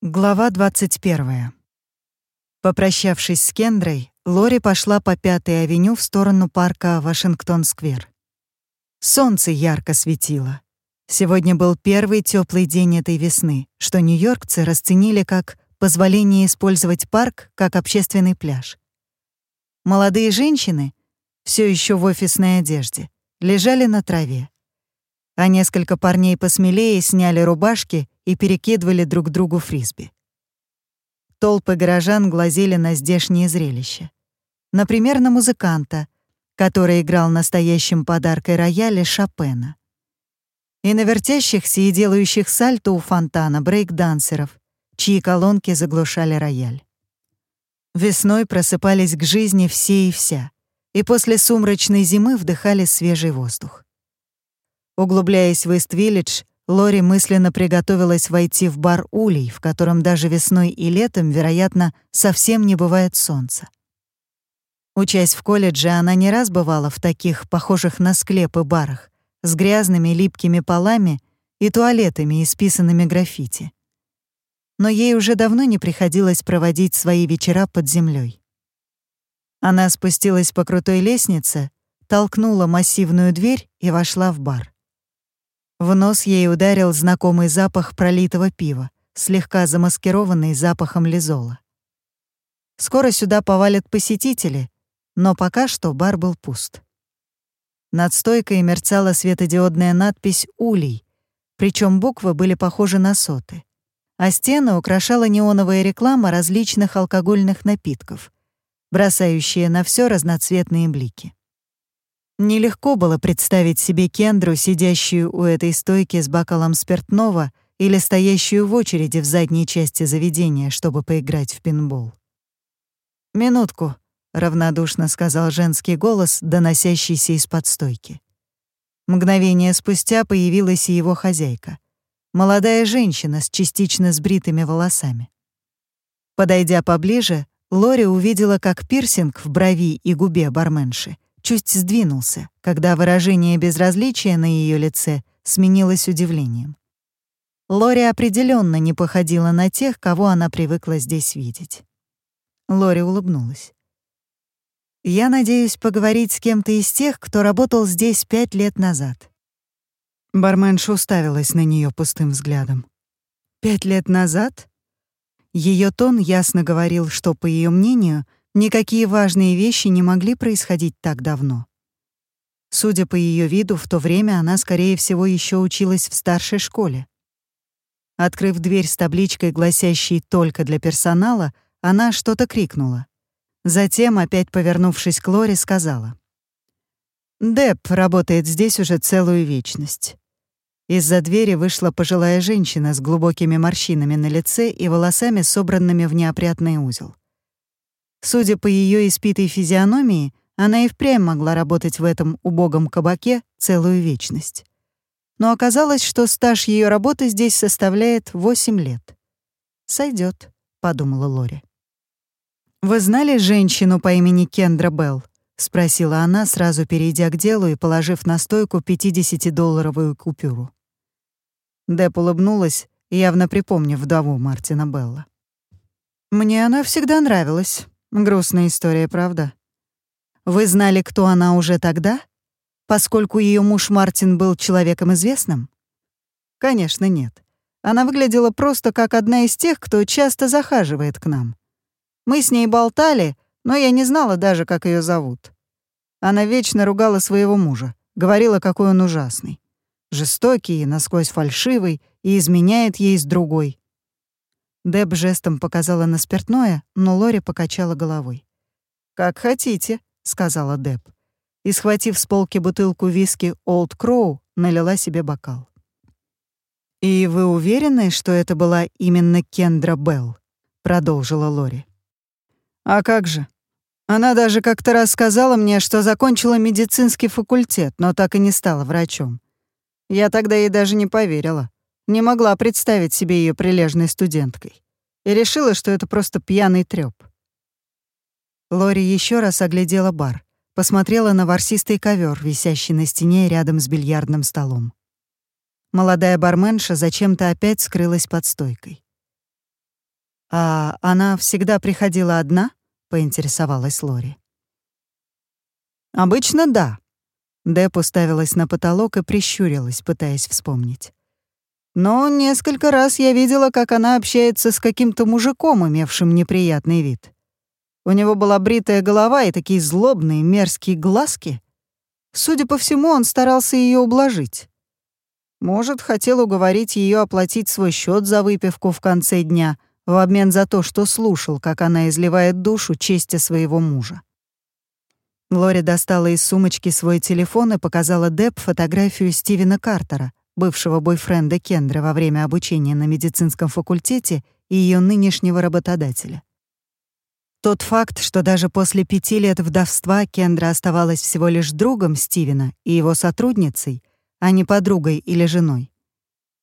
Глава 21. Попрощавшись с Кендрой, Лори пошла по Пятой авеню в сторону парка Вашингтон-сквер. Солнце ярко светило. Сегодня был первый теплый день этой весны, что нью-йоркцы расценили как позволение использовать парк как общественный пляж. Молодые женщины, все еще в офисной одежде, лежали на траве. А несколько парней посмелее сняли рубашки и перекидывали друг другу фрисби. Толпы горожан глазели на здешнее зрелище. Например, на музыканта, который играл настоящим подаркой рояле Шопена. И на вертящихся и делающих сальто у фонтана брейк-дансеров, чьи колонки заглушали рояль. Весной просыпались к жизни все и вся, и после сумрачной зимы вдыхали свежий воздух. Углубляясь в Ист-Виллидж, Лори мысленно приготовилась войти в бар Улей, в котором даже весной и летом, вероятно, совсем не бывает солнца. Учась в колледже, она не раз бывала в таких, похожих на склепы барах, с грязными липкими полами и туалетами, исписанными граффити. Но ей уже давно не приходилось проводить свои вечера под землей. Она спустилась по крутой лестнице, толкнула массивную дверь и вошла в бар. В нос ей ударил знакомый запах пролитого пива, слегка замаскированный запахом лизола. Скоро сюда повалят посетители, но пока что бар был пуст. Над стойкой мерцала светодиодная надпись «Улей», причем буквы были похожи на соты. А стены украшала неоновая реклама различных алкогольных напитков, бросающая на все разноцветные блики. Нелегко было представить себе Кендру, сидящую у этой стойки с бокалом спиртного или стоящую в очереди в задней части заведения, чтобы поиграть в пинбол. «Минутку», — равнодушно сказал женский голос, доносящийся из-под стойки. Мгновение спустя появилась и его хозяйка. Молодая женщина с частично сбритыми волосами. Подойдя поближе, Лори увидела, как пирсинг в брови и губе барменши — чуть сдвинулся, когда выражение безразличия на ее лице сменилось удивлением. Лори определенно не походила на тех, кого она привыкла здесь видеть. Лори улыбнулась. «Я надеюсь поговорить с кем-то из тех, кто работал здесь пять лет назад». Барменша уставилась на нее пустым взглядом. «Пять лет назад?» Ее тон ясно говорил, что, по ее мнению, — Никакие важные вещи не могли происходить так давно. Судя по ее виду, в то время она, скорее всего, еще училась в старшей школе. Открыв дверь с табличкой, гласящей «Только для персонала», она что-то крикнула. Затем, опять повернувшись к Лоре, сказала. «Деп работает здесь уже целую вечность». Из-за двери вышла пожилая женщина с глубокими морщинами на лице и волосами, собранными в неопрятный узел. Судя по ее испитой физиономии, она и впрямь могла работать в этом убогом кабаке целую вечность. Но оказалось, что стаж ее работы здесь составляет 8 лет. Сойдет, подумала Лори. «Вы знали женщину по имени Кендра Белл?» — спросила она, сразу перейдя к делу и положив на стойку 50-долларовую купюру. Деп улыбнулась, явно припомнив вдову Мартина Белла. «Мне она всегда нравилась. Грустная история, правда? Вы знали, кто она уже тогда? Поскольку ее муж Мартин был человеком известным? Конечно, нет. Она выглядела просто как одна из тех, кто часто захаживает к нам. Мы с ней болтали, но я не знала даже, как ее зовут. Она вечно ругала своего мужа, говорила, какой он ужасный. Жестокий, насквозь фальшивый и изменяет ей с другой. Деб жестом показала на спиртное, но Лори покачала головой. «Как хотите», — сказала Деб. И, схватив с полки бутылку виски «Олд Кроу», налила себе бокал. «И вы уверены, что это была именно Кендра Белл?» — продолжила Лори. «А как же? Она даже как-то рассказала мне, что закончила медицинский факультет, но так и не стала врачом. Я тогда ей даже не поверила. Не могла представить себе ее прилежной студенткой. И решила, что это просто пьяный трёп. Лори еще раз оглядела бар, посмотрела на ворсистый ковер, висящий на стене рядом с бильярдным столом. Молодая барменша зачем-то опять скрылась под стойкой. «А она всегда приходила одна?» — поинтересовалась Лори. «Обычно да». Деп уставилась на потолок и прищурилась, пытаясь вспомнить. «Но несколько раз я видела, как она общается с каким-то мужиком, имевшим неприятный вид. У него была бритая голова и такие злобные, мерзкие глазки. Судя по всему, он старался ее ублажить. Может, хотел уговорить ее оплатить свой счет за выпивку в конце дня в обмен за то, что слушал, как она изливает душу чести своего мужа. Лори достала из сумочки свой телефон и показала Деб фотографию Стивена Картера, бывшего бойфренда Кендры во время обучения на медицинском факультете и ее нынешнего работодателя. Тот факт, что даже после пяти лет вдовства Кендра оставалась всего лишь другом Стивена и его сотрудницей, а не подругой или женой,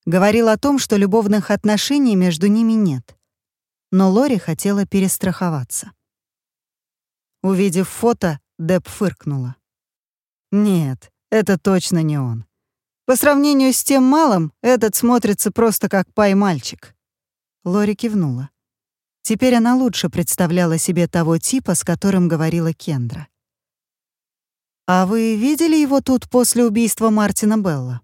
говорил о том, что любовных отношений между ними нет. Но Лори хотела перестраховаться. Увидев фото, Деб фыркнула. «Нет, это точно не он. По сравнению с тем малым, этот смотрится просто как пай-мальчик». Лори кивнула. Теперь она лучше представляла себе того типа, с которым говорила Кендра. «А вы видели его тут после убийства Мартина Белла?»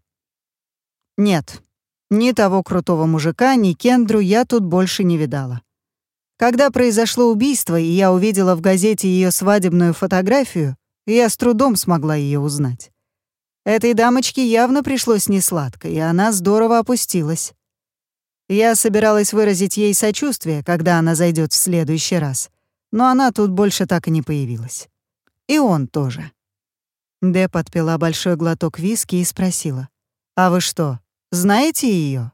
«Нет. Ни того крутого мужика, ни Кендру я тут больше не видала. Когда произошло убийство, и я увидела в газете ее свадебную фотографию, я с трудом смогла ее узнать. Этой дамочке явно пришлось несладко, и она здорово опустилась. Я собиралась выразить ей сочувствие, когда она зайдет в следующий раз, но она тут больше так и не появилась. И он тоже. Деп отпила большой глоток виски и спросила, «А вы что, знаете ее?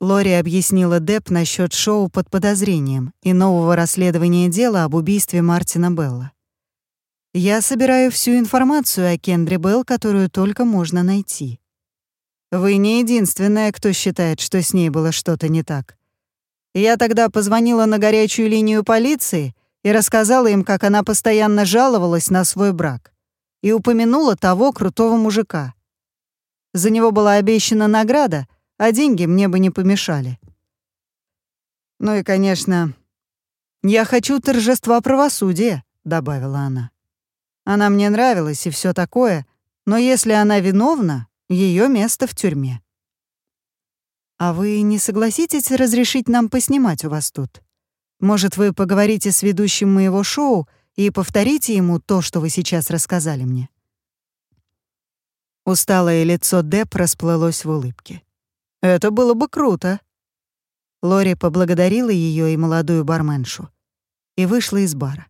Лори объяснила Деп насчет шоу под подозрением и нового расследования дела об убийстве Мартина Белла. «Я собираю всю информацию о Кендре Белл, которую только можно найти. Вы не единственная, кто считает, что с ней было что-то не так. Я тогда позвонила на горячую линию полиции и рассказала им, как она постоянно жаловалась на свой брак. И упомянула того крутого мужика. За него была обещана награда, а деньги мне бы не помешали. Ну и, конечно, я хочу торжества правосудия, добавила она. Она мне нравилась и все такое, но если она виновна, ее место в тюрьме. А вы не согласитесь разрешить нам поснимать у вас тут? Может, вы поговорите с ведущим моего шоу и повторите ему то, что вы сейчас рассказали мне?» Усталое лицо Деп расплылось в улыбке. «Это было бы круто». Лори поблагодарила ее и молодую барменшу и вышла из бара.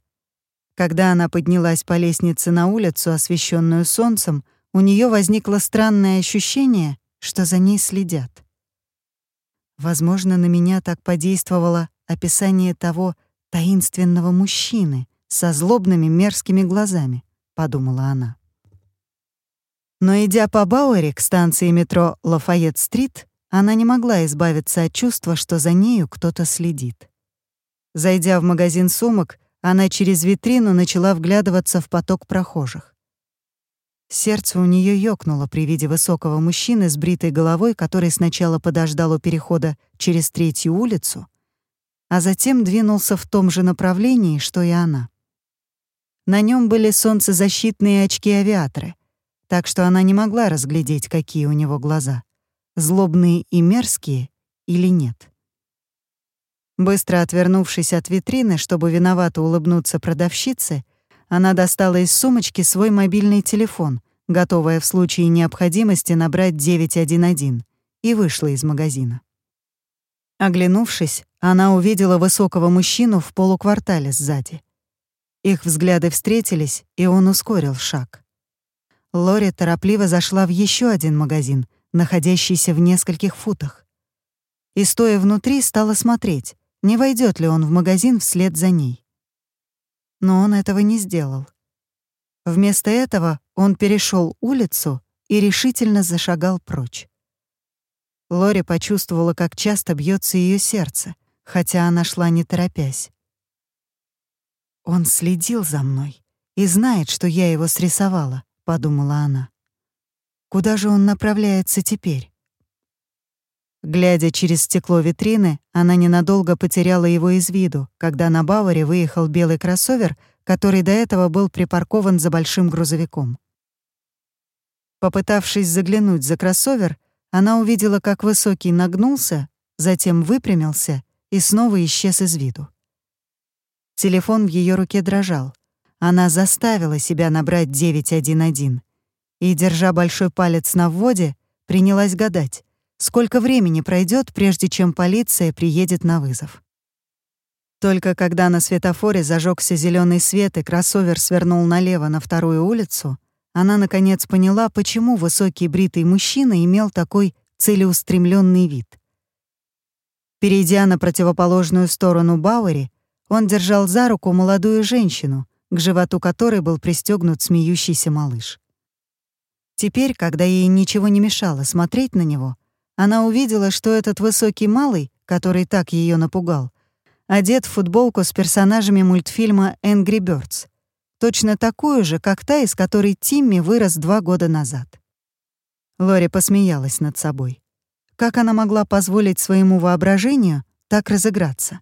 Когда она поднялась по лестнице на улицу, освещенную солнцем, у нее возникло странное ощущение, что за ней следят. Возможно, на меня так подействовало описание того таинственного мужчины со злобными мерзкими глазами, подумала она. Но идя по Бауэре к станции метро Лафайет-стрит, она не могла избавиться от чувства, что за нею кто-то следит. Зайдя в магазин сумок, она через витрину начала вглядываться в поток прохожих. Сердце у нее ёкнуло при виде высокого мужчины с бритой головой, который сначала подождал у перехода через третью улицу, а затем двинулся в том же направлении, что и она. На нем были солнцезащитные очки-авиаторы, так что она не могла разглядеть, какие у него глаза — злобные и мерзкие или нет. Быстро отвернувшись от витрины, чтобы виновато улыбнуться продавщице, она достала из сумочки свой мобильный телефон, готовая в случае необходимости набрать 911, и вышла из магазина. Оглянувшись, она увидела высокого мужчину в полуквартале сзади. Их взгляды встретились, и он ускорил шаг. Лори торопливо зашла в еще один магазин, находящийся в нескольких футах. И, стоя внутри, стала смотреть, не войдет ли он в магазин вслед за ней но он этого не сделал. Вместо этого он перешел улицу и решительно зашагал прочь. Лори почувствовала, как часто бьется ее сердце, хотя она шла не торопясь. «Он следил за мной и знает, что я его срисовала», — подумала она. «Куда же он направляется теперь?» Глядя через стекло витрины, она ненадолго потеряла его из виду, когда на Бауэре выехал белый кроссовер, который до этого был припаркован за большим грузовиком. Попытавшись заглянуть за кроссовер, она увидела, как Высокий нагнулся, затем выпрямился и снова исчез из виду. Телефон в ее руке дрожал. Она заставила себя набрать 911 и, держа большой палец на вводе, принялась гадать, сколько времени пройдет, прежде чем полиция приедет на вызов. Только когда на светофоре зажегся зеленый свет и кроссовер свернул налево на вторую улицу, она наконец поняла, почему высокий бритый мужчина имел такой целеустремленный вид. Перейдя на противоположную сторону Бауэри, он держал за руку молодую женщину, к животу которой был пристегнут смеющийся малыш. Теперь, когда ей ничего не мешало смотреть на него, она увидела, что этот высокий малый, который так ее напугал, одет в футболку с персонажами мультфильма «Энгри Бёрдс», точно такую же, как та, из которой Тимми вырос два года назад. Лори посмеялась над собой. Как она могла позволить своему воображению так разыграться?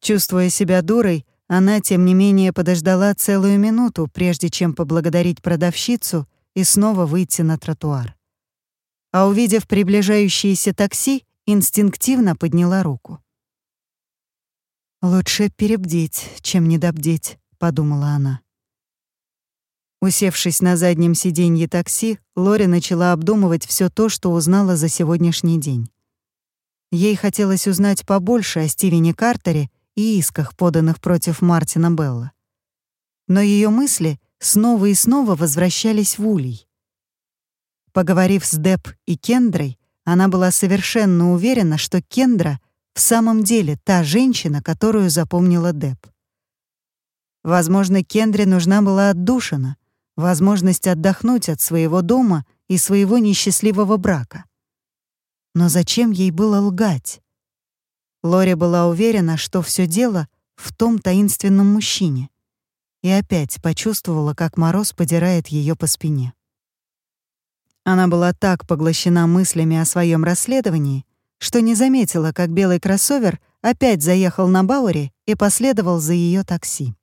Чувствуя себя дурой, она, тем не менее, подождала целую минуту, прежде чем поблагодарить продавщицу и снова выйти на тротуар а увидев приближающееся такси, инстинктивно подняла руку. «Лучше перебдеть, чем недобдеть», — подумала она. Усевшись на заднем сиденье такси, Лори начала обдумывать все то, что узнала за сегодняшний день. Ей хотелось узнать побольше о Стивене Картере и исках, поданных против Мартина Белла. Но ее мысли снова и снова возвращались в улей. Поговорив с Деп и Кендрой, она была совершенно уверена, что Кендра в самом деле та женщина, которую запомнила Деп. Возможно, Кендре нужна была отдушина, возможность отдохнуть от своего дома и своего несчастливого брака. Но зачем ей было лгать? Лори была уверена, что все дело в том таинственном мужчине, и опять почувствовала, как мороз подирает ее по спине. Она была так поглощена мыслями о своем расследовании, что не заметила, как белый кроссовер опять заехал на Бауэре и последовал за ее такси.